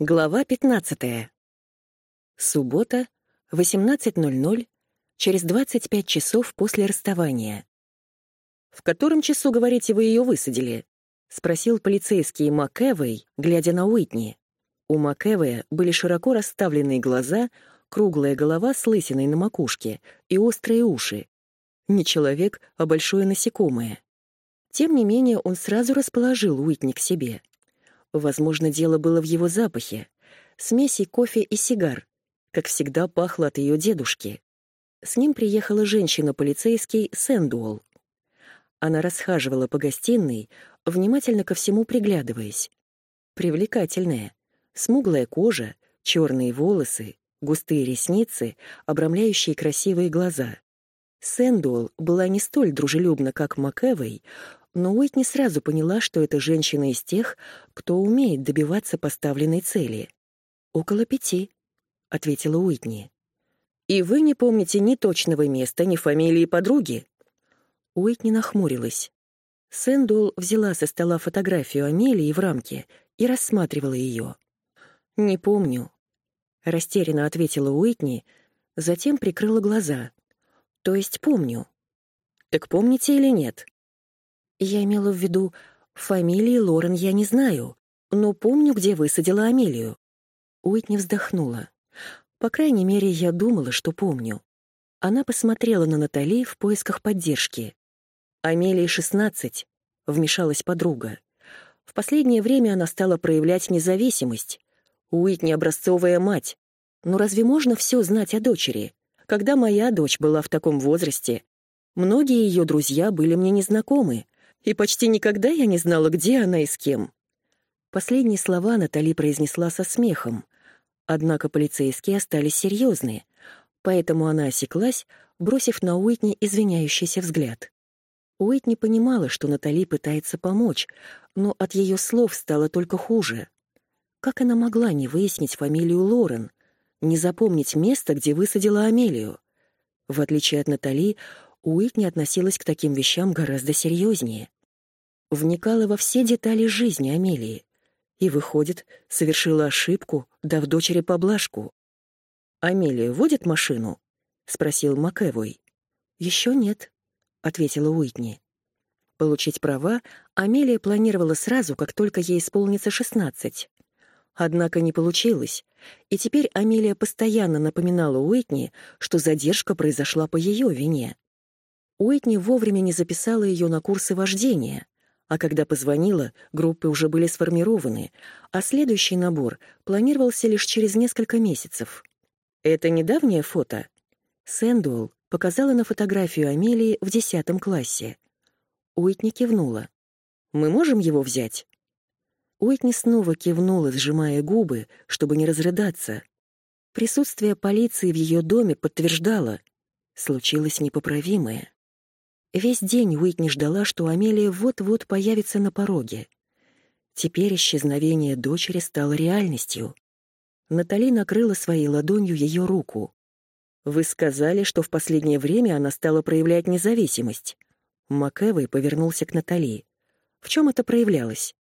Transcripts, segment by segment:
Глава 15. Суббота, 18.00, через 25 часов после расставания. «В котором часу, говорите, вы ее высадили?» — спросил полицейский МакЭвей, глядя на Уитни. У МакЭвея были широко расставленные глаза, круглая голова с лысиной на макушке и острые уши. Не человек, а большое насекомое. Тем не менее, он сразу расположил Уитни к себе — Возможно, дело было в его запахе. Смеси кофе и сигар. Как всегда, пахло от ее дедушки. С ним приехала женщина-полицейский Сэндуолл. Она расхаживала по гостиной, внимательно ко всему приглядываясь. Привлекательная. Смуглая кожа, черные волосы, густые ресницы, обрамляющие красивые глаза. Сэндуэлл была не столь дружелюбна, как МакЭвой, но Уитни сразу поняла, что это женщина из тех, кто умеет добиваться поставленной цели. «Около пяти», — ответила Уитни. «И вы не помните ни точного места, ни фамилии подруги?» Уитни нахмурилась. Сэндул взяла со стола фотографию Амелии в рамке и рассматривала ее. «Не помню», — растерянно ответила Уитни, затем прикрыла глаза. «То есть помню». «Так помните или нет?» Я имела в виду, фамилии Лорен я не знаю, но помню, где высадила Амелию. Уитни вздохнула. По крайней мере, я думала, что помню. Она посмотрела на Натали в поисках поддержки. «Амелии шестнадцать», — вмешалась подруга. В последнее время она стала проявлять независимость. Уитни — образцовая мать. Но разве можно все знать о дочери? Когда моя дочь была в таком возрасте, многие ее друзья были мне незнакомы, и почти никогда я не знала, где она и с кем. Последние слова Натали произнесла со смехом, однако полицейские остались серьезные, поэтому она осеклась, бросив на Уитни извиняющийся взгляд. Уитни понимала, что Натали пытается помочь, но от ее слов стало только хуже. Как она могла не выяснить фамилию Лорен, не запомнить место, где высадила Амелию? В отличие от Натали, Уитни относилась к таким вещам гораздо серьезнее вникала во все детали жизни Амелии и, выходит, совершила ошибку, дав дочери поблажку. «Амелия водит машину?» — спросил МакЭвой. «Еще нет», — ответила Уитни. Получить права Амелия планировала сразу, как только ей исполнится шестнадцать. Однако не получилось, и теперь Амелия постоянно напоминала Уитни, что задержка произошла по ее вине. Уитни вовремя не записала ее на курсы вождения, а когда позвонила, группы уже были сформированы, а следующий набор планировался лишь через несколько месяцев. Это недавнее фото? Сэндуэлл показала на фотографию Амелии в десятом классе. Уитни кивнула. «Мы можем его взять?» Уитни снова кивнула, сжимая губы, чтобы не разрыдаться. Присутствие полиции в ее доме подтверждало. Случилось непоправимое. Весь день Уитни ждала, что Амелия вот-вот появится на пороге. Теперь исчезновение дочери стало реальностью. Натали накрыла своей ладонью ее руку. «Вы сказали, что в последнее время она стала проявлять независимость». МакЭвой повернулся к Натали. «В чем это проявлялось?»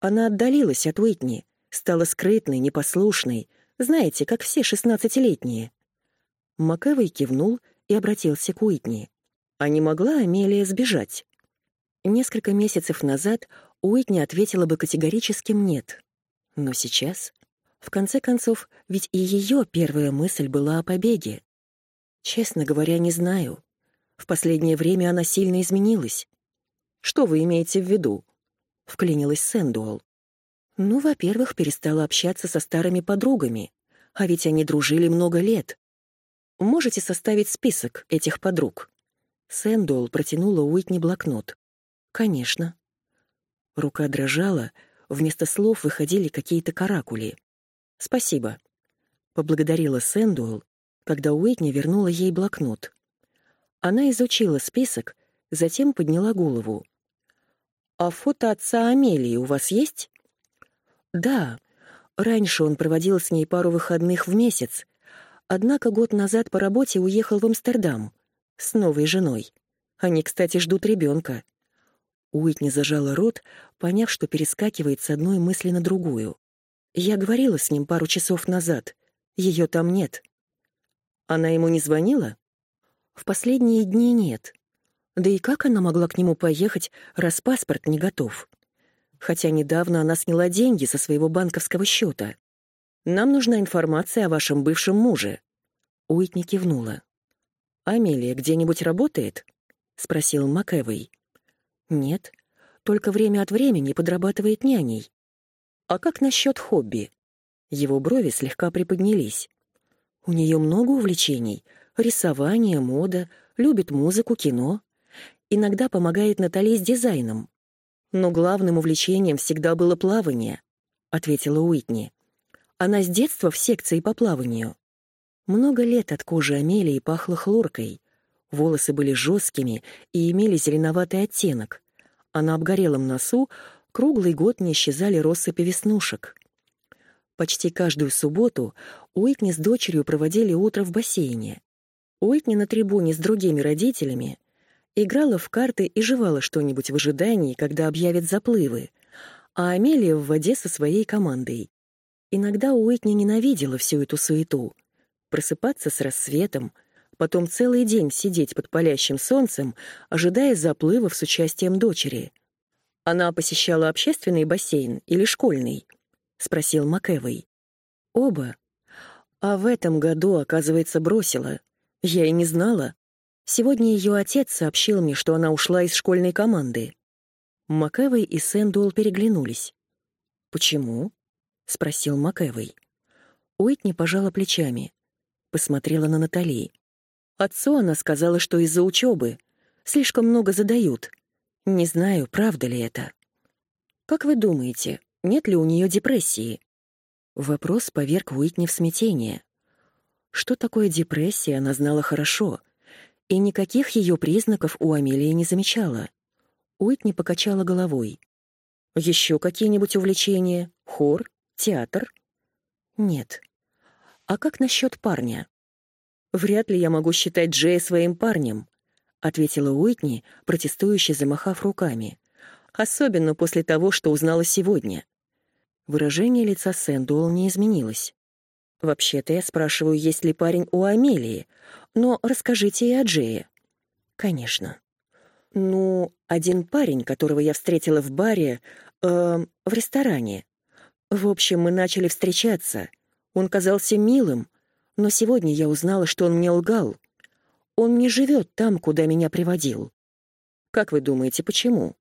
Она отдалилась от Уитни, стала скрытной, непослушной, знаете, как все шестнадцатилетние. МакЭвой кивнул и обратился к Уитни. А не могла Амелия сбежать? Несколько месяцев назад Уитни ответила бы категорическим «нет». Но сейчас... В конце концов, ведь и ее первая мысль была о побеге. Честно говоря, не знаю. В последнее время она сильно изменилась. «Что вы имеете в виду?» — вклинилась Сэндуэлл. «Ну, во-первых, перестала общаться со старыми подругами, а ведь они дружили много лет. Можете составить список этих подруг?» Сэндуэлл протянула Уитни блокнот. «Конечно». Рука дрожала, вместо слов выходили какие-то каракули. «Спасибо», — поблагодарила Сэндуэлл, когда Уитни вернула ей блокнот. Она изучила список, затем подняла голову. «А фото отца Амелии у вас есть?» «Да. Раньше он проводил с ней пару выходных в месяц, однако год назад по работе уехал в Амстердам с новой женой. Они, кстати, ждут ребенка. Уитни зажала рот, поняв, что перескакивает с одной мысли на другую. Я говорила с ним пару часов назад. Ее там нет. Она ему не звонила? В последние дни нет. Да и как она могла к нему поехать, раз паспорт не готов? Хотя недавно она сняла деньги со своего банковского счета. Нам нужна информация о вашем бывшем муже. Уитни кивнула. «Амелия где-нибудь работает?» — спросил МакЭвой. «Нет, только время от времени подрабатывает няней. А как насчет хобби?» Его брови слегка приподнялись. «У нее много увлечений. Рисование, мода, любит музыку, кино. Иногда помогает Натали с дизайном. Но главным увлечением всегда было плавание», — ответила Уитни. «Она с детства в секции по плаванию». Много лет от кожи Амелии пахло хлоркой. Волосы были жесткими и имели зеленоватый оттенок, а на обгорелом носу круглый год не исчезали россыпи веснушек. Почти каждую субботу Уитни с дочерью проводили утро в бассейне. Уитни на трибуне с другими родителями играла в карты и жевала что-нибудь в ожидании, когда объявят заплывы, а Амелия в воде со своей командой. Иногда Уитни ненавидела всю эту суету — просыпаться с рассветом, потом целый день сидеть под палящим солнцем, ожидая заплывов с участием дочери. Она посещала общественный бассейн или школьный? спросил Макэвой. Оба. А в этом году, оказывается, бросила. Я и не знала. Сегодня ее отец сообщил мне, что она ушла из школьной команды. Макэвой и Сэндуэлл переглянулись. «Почему?» — спросил Макэвой. Уитни пожала плечами посмотрела на Натали. Отцу она сказала, что из-за учебы. Слишком много задают. Не знаю, правда ли это. Как вы думаете, нет ли у нее депрессии? Вопрос поверг Уитни в смятение. Что такое депрессия, она знала хорошо, и никаких ее признаков у Амелии не замечала. Уитни покачала головой. Еще какие-нибудь увлечения? Хор? Театр? Нет. «А как насчет парня?» «Вряд ли я могу считать Джея своим парнем», — ответила Уитни, протестующе замахав руками. «Особенно после того, что узнала сегодня». Выражение лица Сэндуэлл не изменилось. «Вообще-то я спрашиваю, есть ли парень у Амелии, но расскажите и о Джее». «Конечно». «Ну, один парень, которого я встретила в баре, э, в ресторане. В общем, мы начали встречаться — он казался милым, но сегодня я узнала, что он мне лгал. Он не живет там, куда меня приводил. Как вы думаете, почему?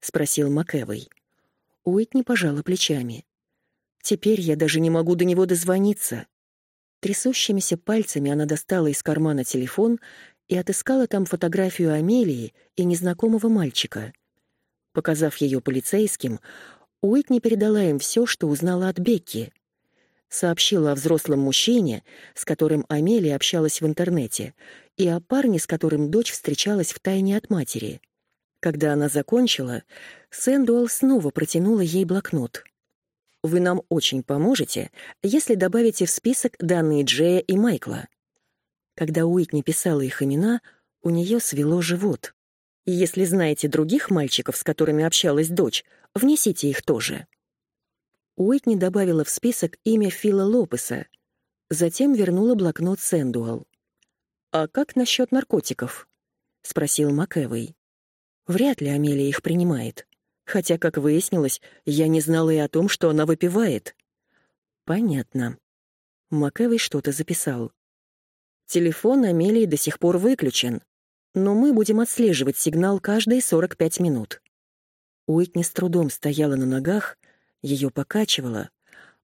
спросил Макэвой. Уитни пожала плечами. Теперь я даже не могу до него дозвониться. Трясущимися пальцами она достала из кармана телефон и отыскала там фотографию Амелии и незнакомого мальчика. Показав ее полицейским, Уитни передала им все, что узнала от Бекки сообщила о взрослом мужчине, с которым Амелия общалась в интернете, и о парне, с которым дочь встречалась втайне от матери. Когда она закончила, Сэндуэлл снова протянула ей блокнот. «Вы нам очень поможете, если добавите в список данные Джея и Майкла». Когда Уитни писала их имена, у нее свело живот. «Если знаете других мальчиков, с которыми общалась дочь, внесите их тоже». Уитни добавила в список имя Фила Лопеса, затем вернула блокнот Сэндуэлл. «А как насчет наркотиков?» — спросил МакЭвой. «Вряд ли Амелия их принимает. Хотя, как выяснилось, я не знала и о том, что она выпивает». «Понятно». МакЭвой что-то записал. «Телефон Амелии до сих пор выключен, но мы будем отслеживать сигнал каждые 45 минут». Уитни с трудом стояла на ногах, ее покачивало.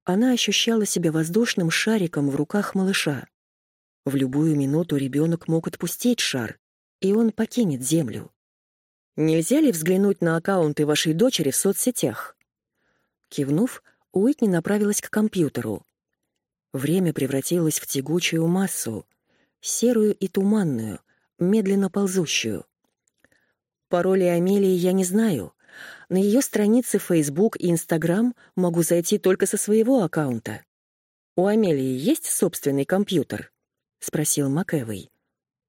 Она ощущала себя воздушным шариком в руках малыша. В любую минуту ребенок мог отпустить шар, и он покинет землю. Нельзя ли взглянуть на аккаунты вашей дочери в соцсетях? Кивнув, Уитни направилась к компьютеру. Время превратилось в тягучую массу, серую и туманную, медленно ползущую. Пароли Амелии я не знаю, на ее страницы Facebook и Instagram могу зайти только со своего аккаунта. У Амелии есть собственный компьютер? спросил МакЭвой.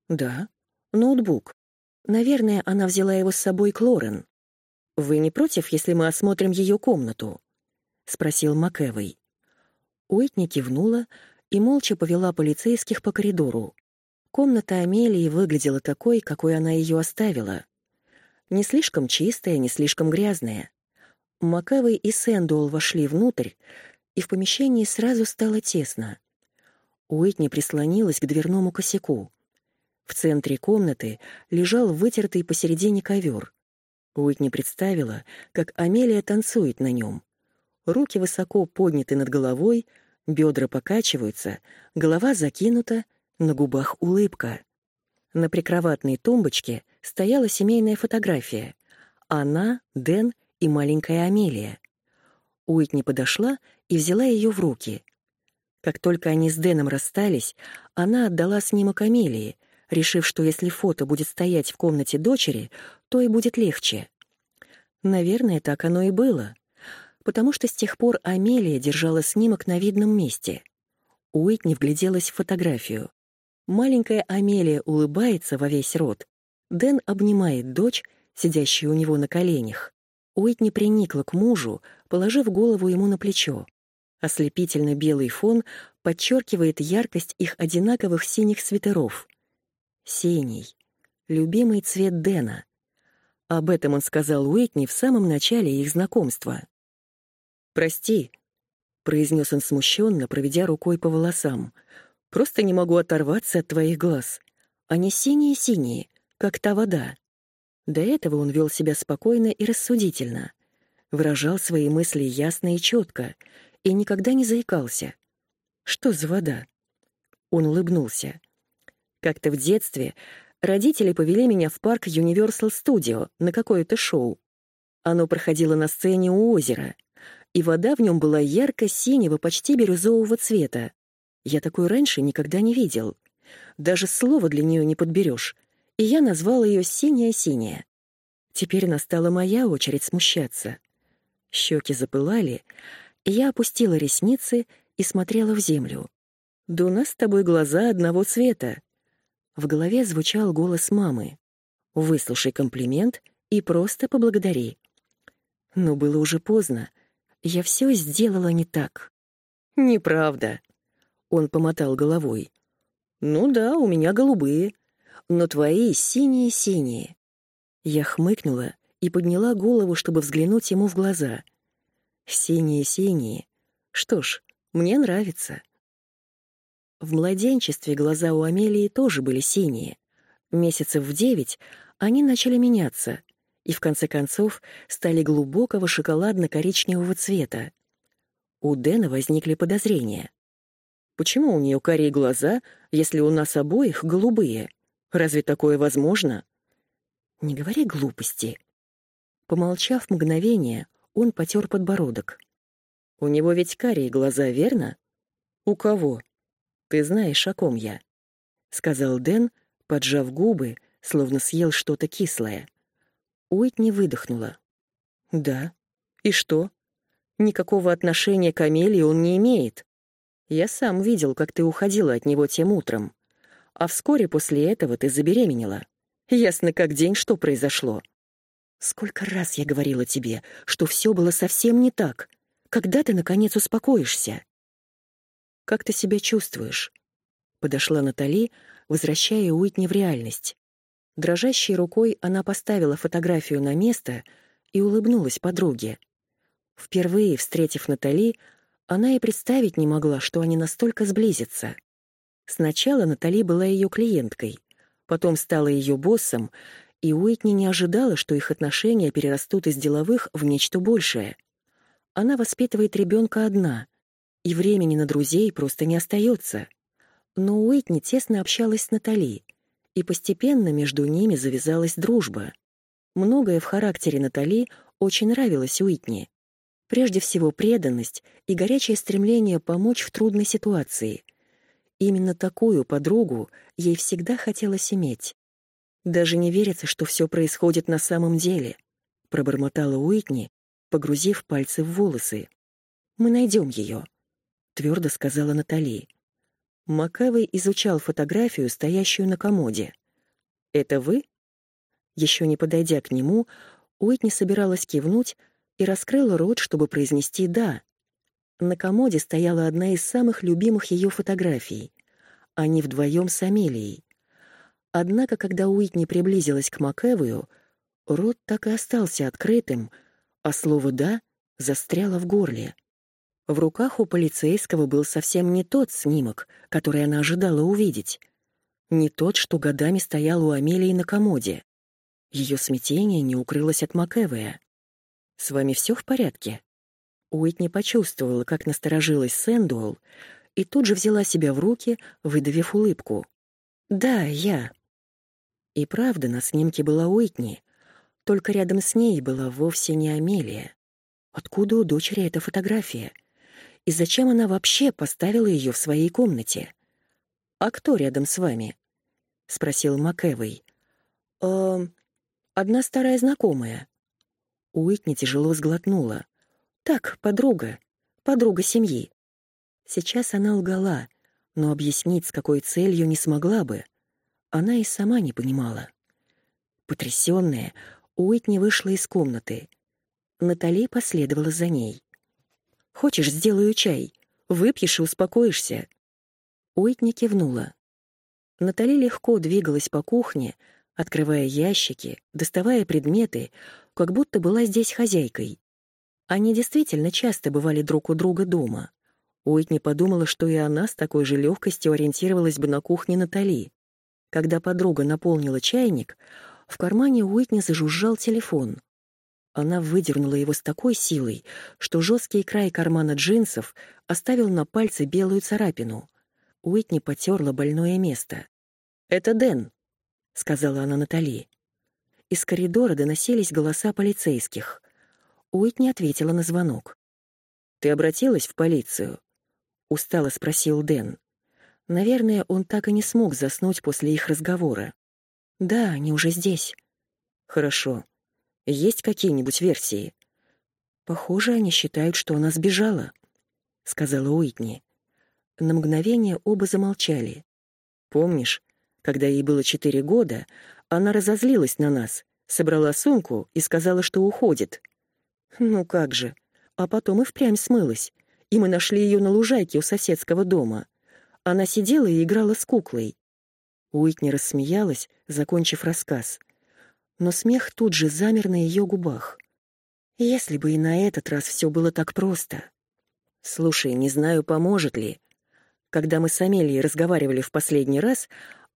Да, ноутбук. Наверное, она взяла его с собой к Лорен. Вы не против, если мы осмотрим ее комнату? спросил МакЭвой. Уитни кивнула и молча повела полицейских по коридору. Комната Амелии выглядела такой, какой она ее оставила. Не слишком чистая, не слишком грязная. Макавей и Сэндуэлл вошли внутрь, и в помещении сразу стало тесно. Уитни прислонилась к дверному косяку. В центре комнаты лежал вытертый посередине ковер. Уитни представила, как Амелия танцует на нем. Руки высоко подняты над головой, бедра покачиваются, голова закинута, на губах улыбка. На прикроватной тумбочке стояла семейная фотография. Она, Дэн и маленькая Амелия. Уитни подошла и взяла ее в руки. Как только они с Дэном расстались, она отдала снимок Амелии, решив, что если фото будет стоять в комнате дочери, то и будет легче. Наверное, так оно и было, потому что с тех пор Амелия держала снимок на видном месте. Уитни вгляделась в фотографию. Маленькая Амелия улыбается во весь рот. Дэн обнимает дочь, сидящую у него на коленях. Уитни приникла к мужу, положив голову ему на плечо. Ослепительно белый фон подчеркивает яркость их одинаковых синих свитеров. Синий. Любимый цвет Дэна. Об этом он сказал Уитни в самом начале их знакомства. «Прости», — произнес он смущенно, проведя рукой по волосам. «Просто не могу оторваться от твоих глаз. Они синие-синие, как та вода». До этого он вел себя спокойно и рассудительно, выражал свои мысли ясно и четко и никогда не заикался. «Что за вода?» Он улыбнулся. Как-то в детстве родители повели меня в парк Universal Studio на какое-то шоу. Оно проходило на сцене у озера — и вода в нем была ярко-синего, почти бирюзового цвета. Я такой раньше никогда не видел. Даже слова для нее не подберешь. И я назвал ее «синяя-синяя». Теперь настала моя очередь смущаться. Щеки запылали, я опустила ресницы и смотрела в землю. «Да у нас с тобой глаза одного цвета». В голове звучал голос мамы. «Выслушай комплимент и просто поблагодари». Но было уже поздно. Я все сделала не так. Неправда. Он помотал головой. Ну да, у меня голубые, но твои синие-синие. Я хмыкнула и подняла голову, чтобы взглянуть ему в глаза. Синие-синие. Что ж, мне нравится. В младенчестве глаза у Амелии тоже были синие. Месяцев в девять они начали меняться, и в конце концов стали глубокого шоколадно-коричневого цвета. У Дэна возникли подозрения. Почему у нее карие глаза, если у нас обоих голубые? Разве такое возможно? Не говори глупости. Помолчав мгновение, он потер подбородок. У него ведь карие глаза, верно? У кого? Ты знаешь, о ком я, сказал Дэн, поджав губы, словно съел что-то кислое. Уитни выдохнула. «Да. И что? Никакого отношения к Амелии он не имеет. Я сам видел, как ты уходила от него тем утром. А вскоре после этого ты забеременела. Ясно как день, что произошло. Сколько раз я говорила тебе, что все было совсем не так. Когда ты, наконец, успокоишься?» «Как ты себя чувствуешь?» Подошла Натали, возвращая Уитни в реальность. Дрожащей рукой она поставила фотографию на место и улыбнулась подруге. Впервые встретив Натали, она и представить не могла, что они настолько сблизятся. Сначала Натали была ее клиенткой, потом стала ее боссом, и Уитни не ожидала, что их отношения перерастут из деловых в нечто большее. Она воспитывает ребенка одна, и времени на друзей просто не остается. Но Уитни тесно общалась с Натали — и постепенно между ними завязалась дружба. Многое в характере Натали очень нравилось Уитни. Прежде всего преданность и горячее стремление помочь в трудной ситуации. Именно такую подругу ей всегда хотелось иметь. Даже не верится, что все происходит на самом деле, пробормотала Уитни, погрузив пальцы в волосы. Мы найдем ее, твердо сказала Натали. Макавей изучал фотографию, стоящую на комоде. «Это вы?» Еще не подойдя к нему, Уитни собиралась кивнуть и раскрыла рот, чтобы произнести «да». На комоде стояла одна из самых любимых ее фотографий. Они вдвоем с Амелией. Однако, когда Уитни приблизилась к Макэвою, рот так и остался открытым, а слово «да» застряло в горле. В руках у полицейского был совсем не тот снимок, который она ожидала увидеть. Не тот, что годами стоял у Амелии на комоде. Ее смятение не укрылось от Макэвея. «С вами все в порядке?» Уитни почувствовала, как насторожилась Сэндуэлл, и тут же взяла себя в руки, выдавив улыбку. «Да, я». И правда, на снимке была Уитни, только рядом с ней была вовсе не Амелия. Откуда у дочери эта фотография? И зачем она вообще поставила ее в своей комнате? «А кто рядом с вами?» — спросил МакЭвой. «Эм, одна старая знакомая». Уитни тяжело сглотнула. Так, подруга, подруга семьи. Сейчас она лгала, но объяснить, с какой целью, не смогла бы. Она и сама не понимала. Потрясённая, Уитни вышла из комнаты. Натали последовала за ней. «Хочешь, сделаю чай? Выпьешь и успокоишься». Уитни кивнула. Натали легко двигалась по кухне, открывая ящики, доставая предметы, как будто была здесь хозяйкой. Они действительно часто бывали друг у друга дома. Уитни подумала, что и она с такой же легкостью ориентировалась бы на кухне Натали. Когда подруга наполнила чайник, в кармане Уитни зажужжал телефон. Она выдернула его с такой силой, что жесткий край кармана джинсов оставил на пальце белую царапину. Уитни потерла больное место. «Это Дэн», — сказала она Натали. Из коридора доносились голоса полицейских. Уитни ответила на звонок. «Ты обратилась в полицию?» — устало спросил Дэн. Наверное, он так и не смог заснуть после их разговора. «Да, они уже здесь». «Хорошо. Есть какие-нибудь версии?» «Похоже, они считают, что она сбежала», — сказала Уитни. На мгновение оба замолчали. «Помнишь, когда ей было четыре года, она разозлилась на нас, собрала сумку и сказала, что уходит. Ну как же. А потом и впрямь смылась. И мы нашли ее на лужайке у соседского дома. Она сидела и играла с куклой. Уитни рассмеялась, закончив рассказ. Но смех тут же замер на ее губах. Если бы и на этот раз все было так просто. Слушай, не знаю, поможет ли. Когда мы с Амелией разговаривали в последний раз,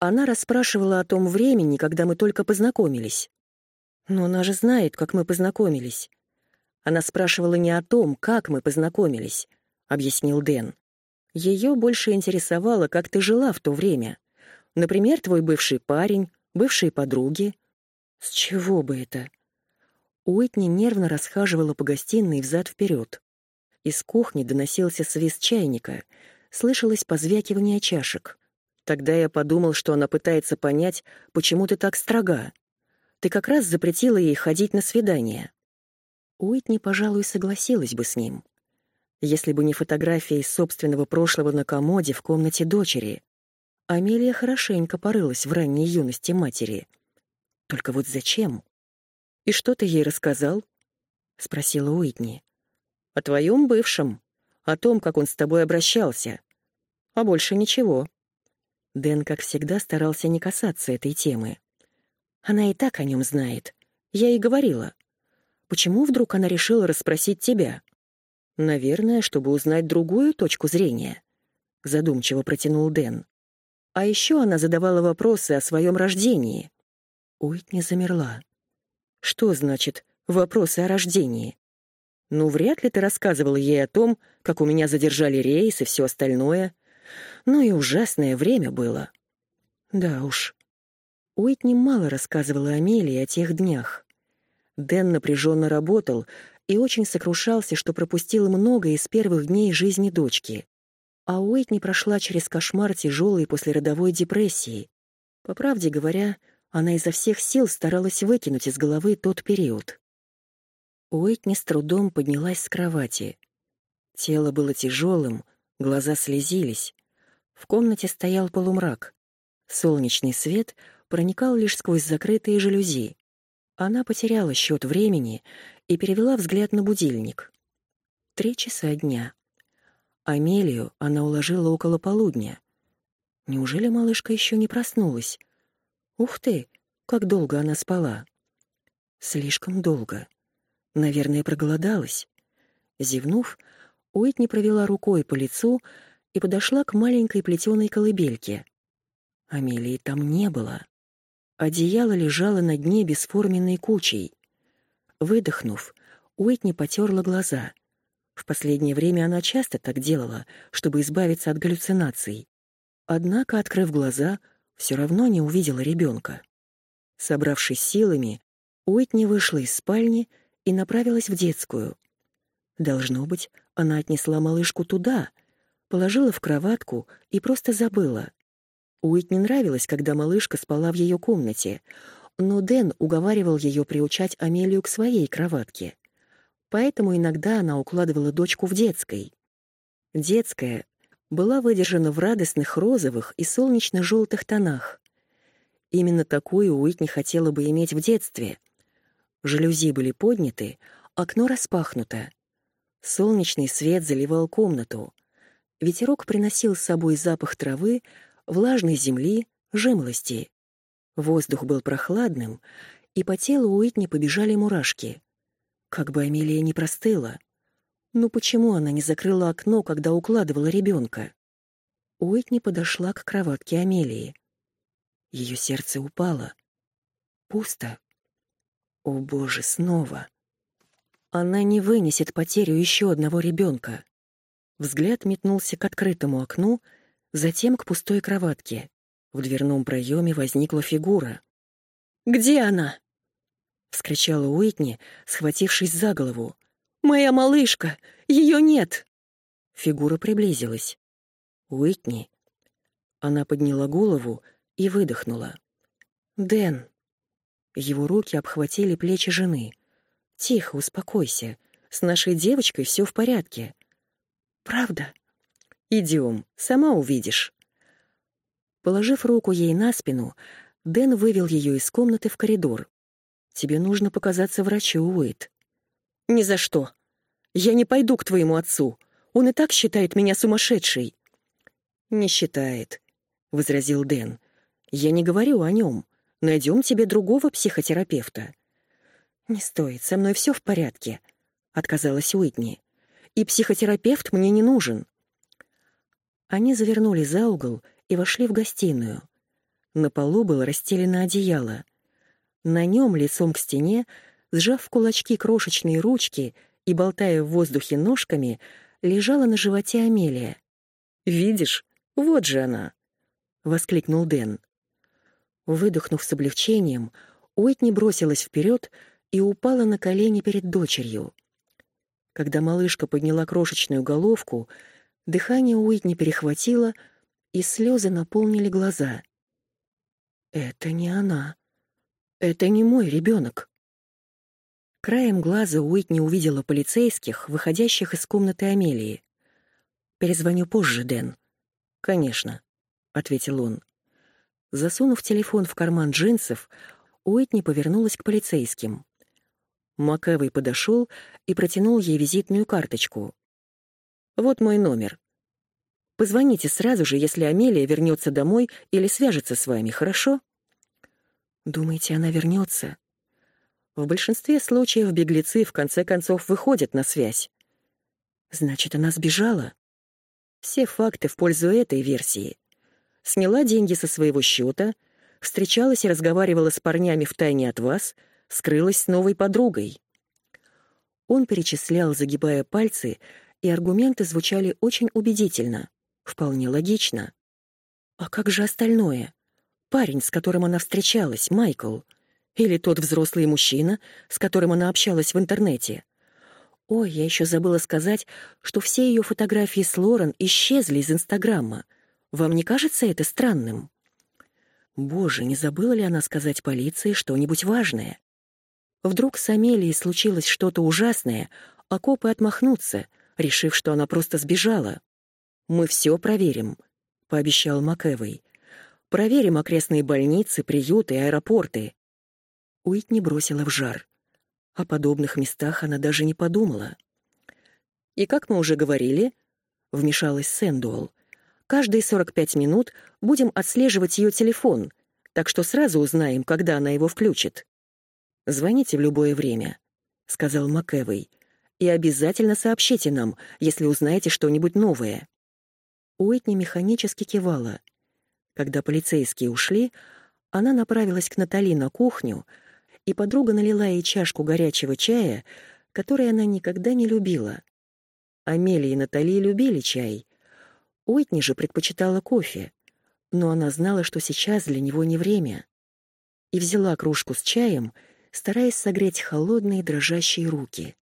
она расспрашивала о том времени, когда мы только познакомились. Но она же знает, как мы познакомились. Она спрашивала не о том, как мы познакомились, объяснил Дэн. Ее больше интересовало, как ты жила в то время. Например, твой бывший парень, бывшие подруги. С чего бы это? Уитни нервно расхаживала по гостиной взад-вперед. Из кухни доносился свист чайника, слышалось позвякивание чашек. Тогда я подумал, что она пытается понять, почему ты так строга. Ты как раз запретила ей ходить на свидания. Уитни, пожалуй, согласилась бы с ним. Если бы не фотография из собственного прошлого на комоде в комнате дочери. Амелия хорошенько порылась в ранней юности матери. Только вот зачем? «И что ты ей рассказал?» — спросила Уитни. «О твоем бывшем, о том, как он с тобой обращался. А больше ничего». Дэн, как всегда, старался не касаться этой темы. Она и так о нем знает. Я ей говорила. Почему вдруг она решила расспросить тебя? Наверное, чтобы узнать другую точку зрения, задумчиво протянул Дэн. А еще она задавала вопросы о своем рождении. Уитни замерла. Что значит вопросы о рождении? Ну, вряд ли ты рассказывала ей о том, как у меня задержали рейс и все остальное. Ну и ужасное время было. Да уж. Уитни мало рассказывала Амелии о тех днях. Дэн напряженно работал и очень сокрушался, что пропустил много из первых дней жизни дочки. А Уитни прошла через кошмар тяжелой послеродовой депрессии. По правде говоря, она изо всех сил старалась выкинуть из головы тот период. Уитни с трудом поднялась с кровати. Тело было тяжелым, глаза слезились. В комнате стоял полумрак. Солнечный свет проникал лишь сквозь закрытые жалюзи. Она потеряла счет времени и перевела взгляд на будильник. Три часа дня. Амелию она уложила около полудня. Неужели малышка еще не проснулась? Ух ты, как долго она спала. Слишком долго. Наверное, проголодалась. Зевнув, Уитни провела рукой по лицу и подошла к маленькой плетеной колыбельке. Амелии там не было. Одеяло лежало на дне бесформенной кучей. Выдохнув, Уитни потерла глаза. В последнее время она часто так делала, чтобы избавиться от галлюцинаций. Однако, открыв глаза, все равно не увидела ребенка. Собравшись силами, Уитни вышла из спальни и направилась в детскую. Должно быть, она отнесла малышку туда, положила в кроватку и просто забыла. Уитни нравилось, когда малышка спала в ее комнате, но Дэн уговаривал ее приучать Амелию к своей кроватке. Поэтому иногда она укладывала дочку в детской. Детская была выдержана в радостных розовых и солнечно-желтых тонах. Именно такую Уитни хотела бы иметь в детстве. Жалюзи были подняты, окно распахнуто. Солнечный свет заливал комнату. Ветерок приносил с собой запах травы, влажной земли, жимолости. Воздух был прохладным, и по телу Уитни побежали мурашки. Как бы Амелия не простыла. Ну почему она не закрыла окно, когда укладывала ребенка? Уитни подошла к кроватке Амелии. Ее сердце упало. Пусто. О боже, снова. Она не вынесет потерю еще одного ребенка. Взгляд метнулся к открытому окну, затем к пустой кроватке. В дверном проеме возникла фигура. «Где она?» — вскричала Уитни, схватившись за голову. «Моя малышка! Ее нет!» Фигура приблизилась. «Уитни». Она подняла голову и выдохнула. «Дэн». Его руки обхватили плечи жены. Тихо, успокойся. С нашей девочкой все в порядке. Правда? Идем, сама увидишь. Положив руку ей на спину, Дэн вывел ее из комнаты в коридор. Тебе нужно показаться врачу, Уэйт. Ни за что. Я не пойду к твоему отцу. Он и так считает меня сумасшедшей. Не считает, возразил Дэн. Я не говорю о нем. Найдем тебе другого психотерапевта. «Не стоит, со мной все в порядке», — отказалась Уитни. «И психотерапевт мне не нужен». Они завернули за угол и вошли в гостиную. На полу было расстелено одеяло. На нем, лицом к стене, сжав в кулачки крошечные ручки и болтая в воздухе ножками, лежала на животе Амелия. «Видишь, вот же она!» — воскликнул Дэн. Выдохнув с облегчением, Уитни бросилась вперед, и упала на колени перед дочерью. Когда малышка подняла крошечную головку, дыхание Уитни перехватило, и слезы наполнили глаза. «Это не она. Это не мой ребенок». Краем глаза Уитни увидела полицейских, выходящих из комнаты Амелии. «Перезвоню позже, Дэн». «Конечно», — ответил он. Засунув телефон в карман джинсов, Уитни повернулась к полицейским. Макэвой подошел и протянул ей визитную карточку. «Вот мой номер. Позвоните сразу же, если Амелия вернется домой или свяжется с вами, хорошо?» «Думаете, она вернется?» В большинстве случаев беглецы в конце концов выходят на связь. Значит, она сбежала? Все факты в пользу этой версии. Сняла деньги со своего счета, встречалась и разговаривала с парнями в тайне от вас — скрылась с новой подругой. Он перечислял, загибая пальцы, и аргументы звучали очень убедительно, вполне логично. А как же остальное? Парень, с которым она встречалась, Майкл, или тот взрослый мужчина, с которым она общалась в интернете? Ой, я еще забыла сказать, что все ее фотографии с Лорен исчезли из Инстаграма. Вам не кажется это странным? Боже, не забыла ли она сказать полиции что-нибудь важное? Вдруг с Амелией случилось что-то ужасное, а копы отмахнутся, решив, что она просто сбежала. «Мы все проверим», — пообещал МакЭвой. «Проверим окрестные больницы, приюты, аэропорты». Уитни бросила в жар. О подобных местах она даже не подумала. «И как мы уже говорили, — вмешалась Сэндуэлл. «Каждые 45 минут будем отслеживать ее телефон, так что сразу узнаем, когда она его включит». «Звоните в любое время», — сказал МакЭвой, «и обязательно сообщите нам, если узнаете что-нибудь новое». Уитни механически кивала. Когда полицейские ушли, она направилась к Натали на кухню, и подруга налила ей чашку горячего чая, который она никогда не любила. Амелия и Натали любили чай. Уитни же предпочитала кофе, но она знала, что сейчас для него не время. И взяла кружку с чаем, стараясь согреть холодные дрожащие руки.